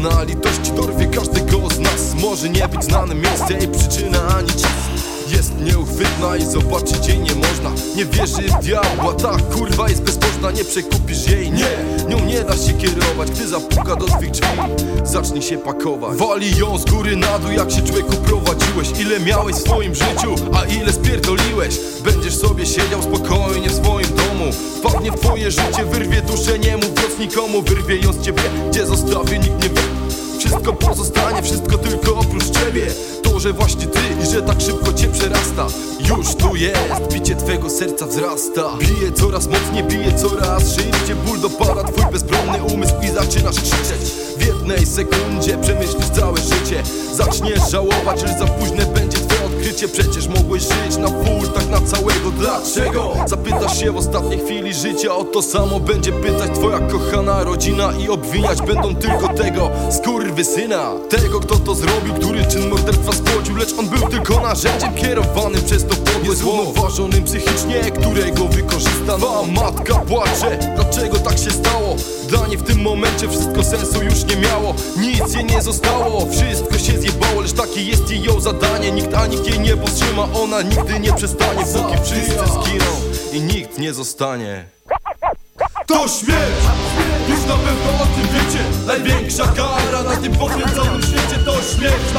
jasna Litość dorwie każdego z nas. Może nie być znane miejsce i przyczyna ani czas jest nieuchwytna i zobaczyć jej nie można. Nie wierzy w diabła, ta kurwa jest bezbożna Nie przekupisz jej, nie, nią nie da się kierować Gdy zapuka do twych drzwi, zacznij się pakować. Wali ją z góry na dół, jak się człowieku prowadziłeś. Ile miałeś w swoim życiu, a ile spierdoliłeś? Będziesz sobie siedział spokojnie w swoim domu. Wpadnie w twoje życie, wyrwie duszę, nie mówiąc nikomu. Wyrwie ją z ciebie, gdzie zostawię, nikt nie wie. Wszystko pozostanie, wszystko tylko oprócz ciebie Że właśnie ty i że tak szybko cię przerasta. Już tu jest, bicie twego serca wzrasta. Bije coraz mocniej, bije coraz szybciej. Ból dopada twój bezbronny umysł i zaczynasz krzyczeć. W jednej sekundzie przemyślisz całe życie. Zaczniesz żałować, że za późne będzie odkrycie Przecież mogłeś żyć na full, tak na całego. Dlaczego? Zapytasz się w ostatniej chwili życia O to samo będzie pytać twoja kochana rodzina I obwiniać będą tylko tego skurwysyna. Tego kto to zrobił, który czyn morderstwa spłodził Lecz on był tylko narzędziem kierowanym przez to podłe Zrównoważonym psychicznie, którego wykorzystano A matka płacze, dlaczego tak się stało? Dla niej w tym momencie wszystko sensu już nie miało. Nic jej nie zostało, wszystko się zjebało Lecz takie jest jej zadanie. Nikt ani nikt jej nie powstrzyma. Ona nigdy nie przestanie Póki wszyscy zginą i nikt nie zostanie. To śmierć! Już na pewno o tym wiecie. Największa kara na tym pokręconym świecie To śmierć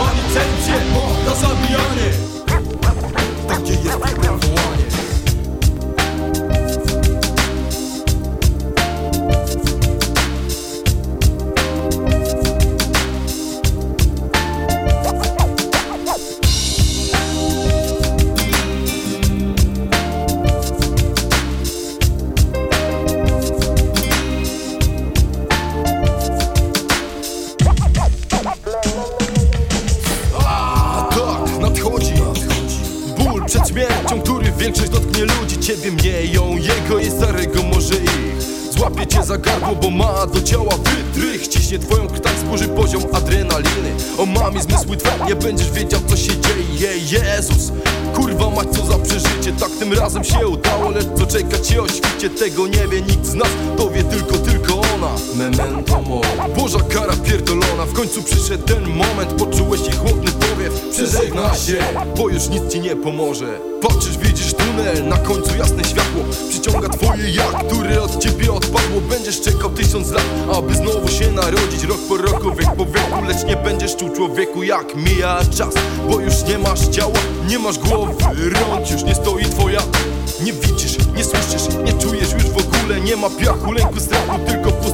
śmiercią, który większość dotknie ludzi. Ciebie mnie, ją, jego i starego może ich Złapie cię za gardło, bo ma do ciała wytrych. Ciśnie twoją krtań, zburzy poziom adrenaliny. O mamie zmysły twe, nie będziesz wiedział co się dzieje. Jezus, kurwa mać co za przeżycie. Tak tym razem się udało, lecz co czeka cię o świcie Tego nie wie nikt z nas, to wie tylko, ona Memento mori. Boża kara pierdolona, w końcu przyszedł ten moment. Poczułeś jej chłodny powiew, przeżegna się Bo już nic ci nie pomoże. Patrzysz, widzisz tunel, na końcu jasne światło. Przyciąga twoje ja, które od ciebie odpadło. Będziesz czekał tysiąc lat, aby znowu się narodzić. Rok po roku, wiek po wieku, lecz nie będziesz czuł człowieku jak mija czas. Bo już nie masz ciała, nie masz głowy, rąk Już nie stoi twoja, nie widzisz, nie słyszysz, nie czujesz już w ogóle. Nie ma piachu, lęku, strachu, tylko rozkazuje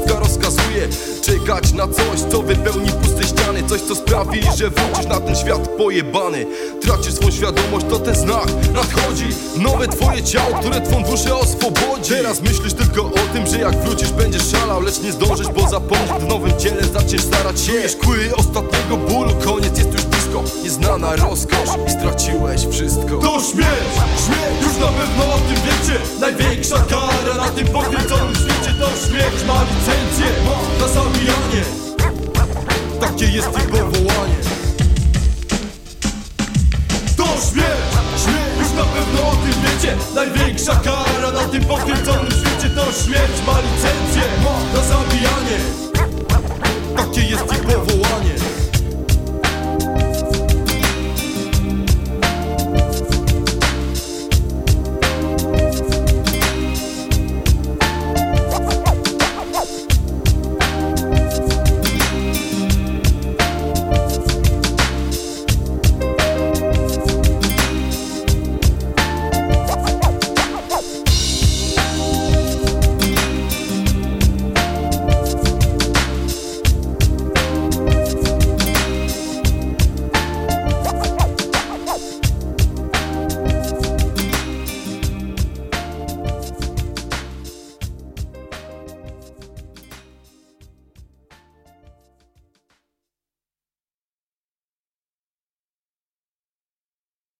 Czekać na coś, co wypełni puste ściany. Coś, co sprawi, że wrócisz na ten świat pojebany. Tracisz swą świadomość, to ten znak. Nadchodzi Nowe twoje ciało, które twą duszę oswobodzi. Teraz myślisz tylko o tym, że jak wrócisz będziesz szalał. Lecz nie zdążysz, bo zapomnisz, w nowym ciele zaczniesz starać się. Czujesz kły ostatniego bólu, koniec jest już blisko. Nieznana rozkosz i straciłeś wszystko. To śmierć! Śmierć! Już na pewno o tym wiecie. Największa kara na tym pokręconym świecie To śmierć ma licencję Takie jest ich powołanie To śmierć! Śmierć! Już na pewno o tym wiecie Największa kara na tym pokręconym świecie To śmierć ma licencję na zabijanie